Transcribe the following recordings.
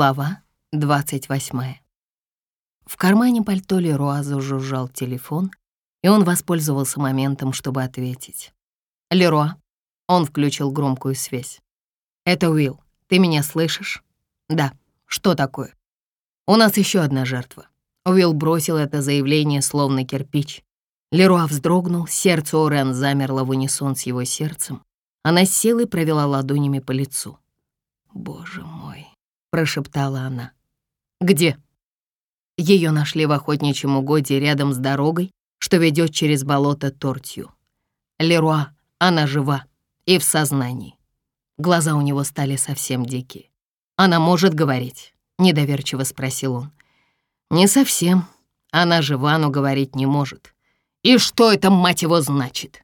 Глава 28. В кармане пальто Леруа зажужжал телефон, и он воспользовался моментом, чтобы ответить. «Леруа». Он включил громкую связь. «Это Уилл. Ты меня слышишь?» «Да. Что такое?» «У нас еще одна жертва». Уилл бросил это заявление словно кирпич. Леруа вздрогнул, сердце Орен замерло в унисон с его сердцем. Она с силой провела ладонями по лицу. «Боже мой», — прошептала она. «Где?» Ее нашли в охотничьем угодье рядом с дорогой, что ведет через болото Тортью. Леруа, она жива и в сознании. Глаза у него стали совсем дикие. «Она может говорить?» — недоверчиво спросил он. «Не совсем. Она жива, но говорить не может. И что это, мать его, значит?»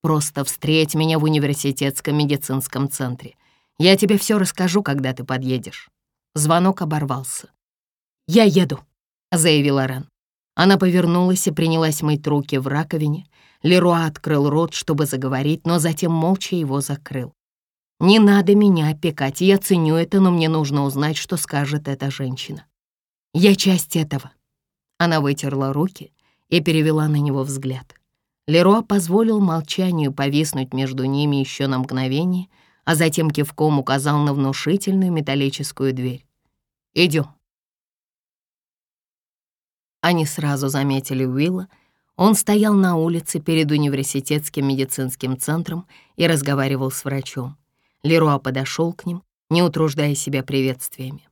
«Просто встреть меня в университетском медицинском центре. Я тебе все расскажу, когда ты подъедешь». Звонок оборвался. «Я еду», — заявила Рен. Она повернулась и принялась мыть руки в раковине. Леруа открыл рот, чтобы заговорить, но затем молча его закрыл. «Не надо меня опекать, я ценю это, но мне нужно узнать, что скажет эта женщина. Я часть этого». Она вытерла руки и перевела на него взгляд. Леруа позволил молчанию повиснуть между ними еще на мгновение, а затем кивком указал на внушительную металлическую дверь. «Идем». Они сразу заметили Уилла. Он стоял на улице перед университетским медицинским центром и разговаривал с врачом. Леруа подошел к ним, не утруждая себя приветствиями.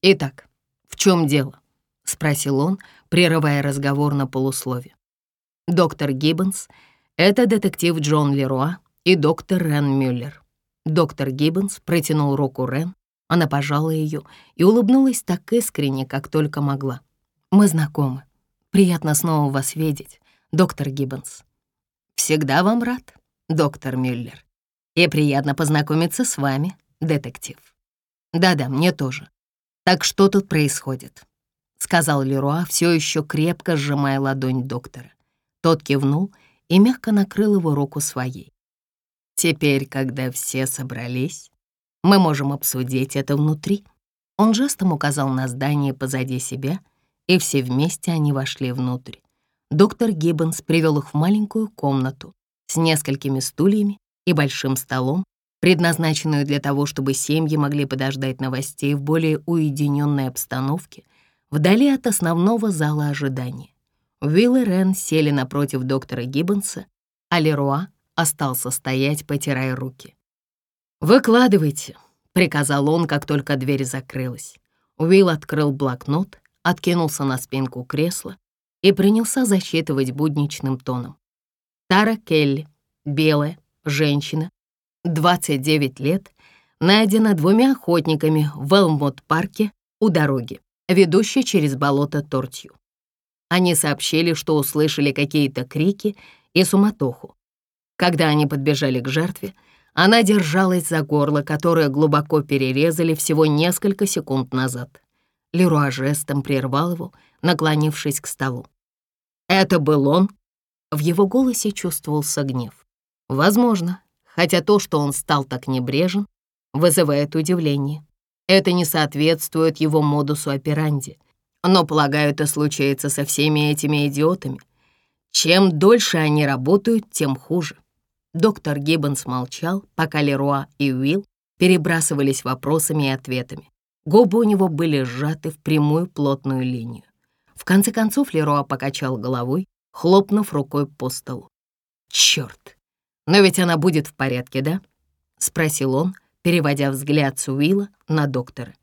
«Итак, в чем дело?» — спросил он, прерывая разговор на полуслове. «Доктор Гиббонс — это детектив Джон Леруа и доктор Рен Мюллер». Доктор Гиббонс протянул руку Рен, она пожала ее и улыбнулась так искренне, как только могла. Мы знакомы. Приятно снова вас видеть, доктор Гиббонс. Всегда вам рад, доктор Мюллер. И приятно познакомиться с вами, детектив. Да-да, мне тоже. Так что тут происходит? Сказал Леруа, все еще крепко сжимая ладонь доктора. Тот кивнул и мягко накрыл его руку своей. Теперь, когда все собрались, мы можем обсудить это внутри. Он жестом указал на здание позади себя — и все вместе они вошли внутрь. Доктор Гиббонс привел их в маленькую комнату с несколькими стульями и большим столом, предназначенную для того, чтобы семьи могли подождать новостей в более уединенной обстановке, вдали от основного зала ожидания. Уилл и Рен сели напротив доктора Гиббонса, а Леруа остался стоять, потирая руки. «Выкладывайте», — приказал он, как только дверь закрылась. Уилл открыл блокнот откинулся на спинку кресла и принялся засчитывать будничным тоном. Тара Келли, белая, женщина, 29 лет, найдена двумя охотниками в Элмот-парке у дороги, ведущей через болото Тортью. Они сообщили, что услышали какие-то крики и суматоху. Когда они подбежали к жертве, она держалась за горло, которое глубоко перерезали всего несколько секунд назад. Леруа жестом прервал его, наклонившись к столу. «Это был он?» В его голосе чувствовался гнев. Возможно, хотя то, что он стал так небрежен, вызывает удивление. Это не соответствует его модусу операнди. Но, полагаю, это случается со всеми этими идиотами. Чем дольше они работают, тем хуже. Доктор Гиббонс молчал, пока Леруа и Уилл перебрасывались вопросами и ответами. Губы у него были сжаты в прямую плотную линию. В конце концов Леруа покачал головой, хлопнув рукой по столу. «Чёрт! Но ведь она будет в порядке, да?» — спросил он, переводя взгляд с Уилла на доктора.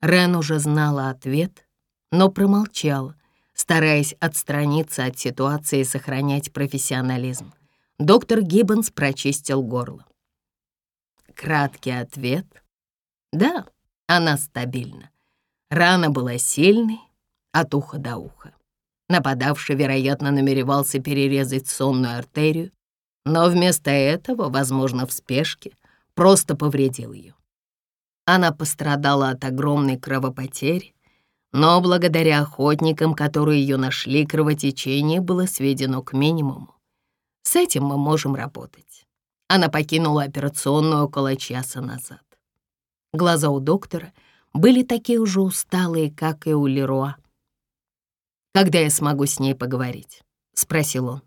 Рен уже знала ответ, но промолчала, стараясь отстраниться от ситуации и сохранять профессионализм. Доктор Гиббонс прочистил горло. Краткий ответ. «Да, она стабильна. Рана была сильной, от уха до уха. Нападавший, вероятно, намеревался перерезать сонную артерию, но вместо этого, возможно, в спешке, просто повредил ее. Она пострадала от огромной кровопотери, но благодаря охотникам, которые ее нашли, кровотечение было сведено к минимуму. С этим мы можем работать. Она покинула операционную около часа назад. Глаза у доктора были такие уже усталые, как и у Леруа. «Когда я смогу с ней поговорить?» — спросил он.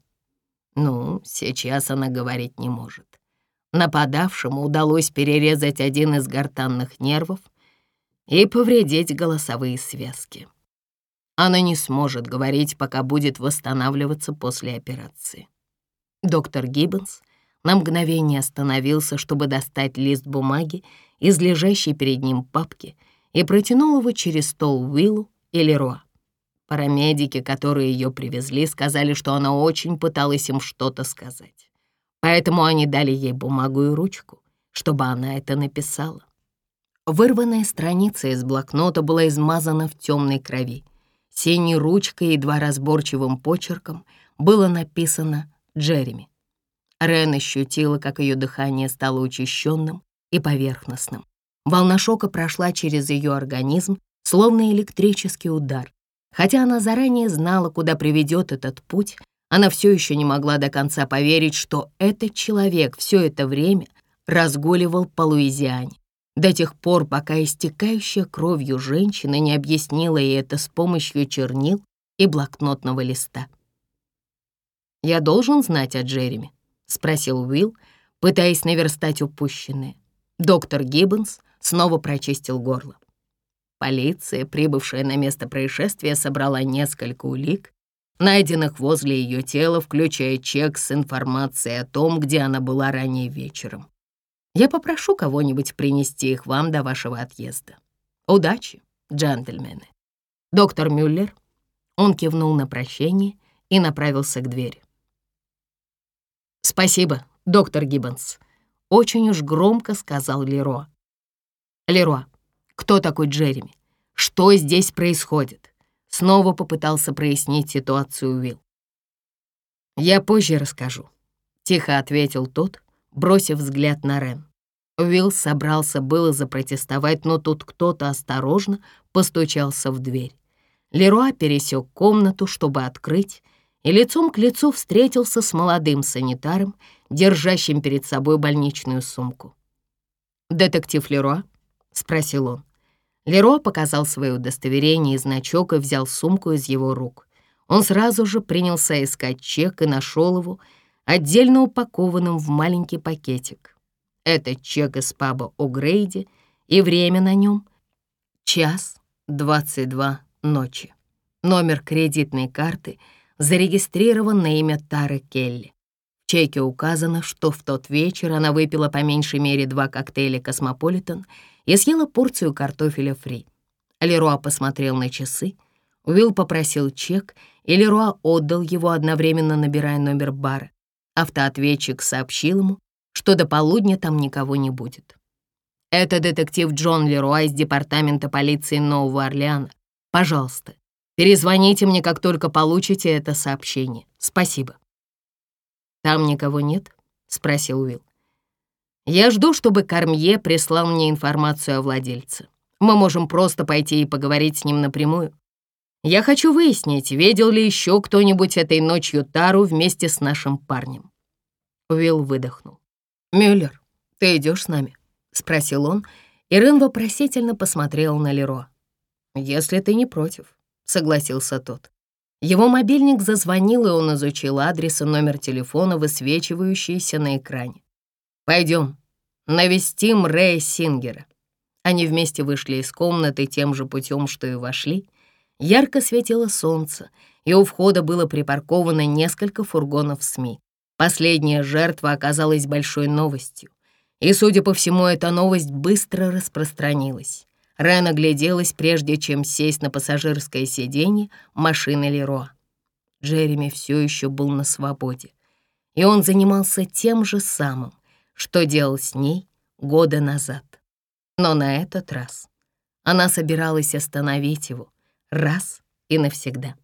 «Ну, сейчас она говорить не может. Нападавшему удалось перерезать один из гортанных нервов и повредить голосовые связки. Она не сможет говорить, пока будет восстанавливаться после операции. Доктор Гиббонс на мгновение остановился, чтобы достать лист бумаги из лежащей перед ним папки и протянул его через стол Уиллу и Леруа. Парамедики, которые ее привезли, сказали, что она очень пыталась им что-то сказать. Поэтому они дали ей бумагу и ручку, чтобы она это написала. Вырванная страница из блокнота была измазана в темной крови. Синей ручкой и едва разборчивым почерком было написано «Джереми». Рен ощутила, как ее дыхание стало учащенным и поверхностным. Волна шока прошла через ее организм, словно электрический удар. Хотя она заранее знала, куда приведет этот путь, она все еще не могла до конца поверить, что этот человек все это время разгуливал по Луизиане. До тех пор, пока истекающая кровью женщина не объяснила ей это с помощью чернил и блокнотного листа. «Я должен знать о Джереми?» — спросил Уилл, пытаясь наверстать упущенное. Доктор Гиббонс снова прочистил горло. Полиция, прибывшая на место происшествия, собрала несколько улик, найденных возле ее тела, включая чек с информацией о том, где она была ранее вечером. Я попрошу кого-нибудь принести их вам до вашего отъезда. Удачи, джентльмены. Доктор Мюллер, он кивнул на прощение и направился к двери. «Спасибо, доктор Гиббонс», — очень уж громко сказал Леро. «Леро, кто такой Джереми? Что здесь происходит?» Снова попытался прояснить ситуацию Уилл. «Я позже расскажу», — тихо ответил тот, бросив взгляд на Рен. Уилл собрался было запротестовать, но тут кто-то осторожно постучался в дверь. Леруа пересек комнату, чтобы открыть, и лицом к лицу встретился с молодым санитаром, держащим перед собой больничную сумку. «Детектив Леруа?» — спросил он. Леруа показал свое удостоверение и значок и взял сумку из его рук. Он сразу же принялся искать чек и нашел его, отдельно упакованным в маленький пакетик. Это чек из паба О'Грейди, и время на нем — час двадцать два ночи. Номер кредитной карты — зарегистрирован на имя Тары Келли. В чеке указано, что в тот вечер она выпила по меньшей мере два коктейля «Космополитен» и съела порцию картофеля фри. Леруа посмотрел на часы, Уилл попросил чек, и Леруа отдал его, одновременно набирая номер бара. Автоответчик сообщил ему, что до полудня там никого не будет. «Это детектив Джон Леруа из департамента полиции Нового Орлеана. Пожалуйста, Перезвоните мне, как только получите это сообщение. Спасибо». «Там никого нет?» — спросил Уилл. «Я жду, чтобы Кармье прислал мне информацию о владельце. Мы можем просто пойти и поговорить с ним напрямую. Я хочу выяснить, видел ли еще кто-нибудь этой ночью Тару вместе с нашим парнем». Уилл выдохнул. «Мюллер, ты идешь с нами?» — спросил он, и Рен вопросительно посмотрел на Леро. «Если ты не против» согласился тот. Его мобильник зазвонил, и он изучил адрес и номер телефона, высвечивающийся на экране. «Пойдем, навестим Рэя Сингера». Они вместе вышли из комнаты тем же путем, что и вошли. Ярко светило солнце, и у входа было припарковано несколько фургонов СМИ. Последняя жертва оказалась большой новостью. И, судя по всему, эта новость быстро распространилась. Рен огляделась, прежде чем сесть на пассажирское сиденье машины Леро. Джереми все еще был на свободе, и он занимался тем же самым, что делал с ней года назад. Но на этот раз она собиралась остановить его раз и навсегда.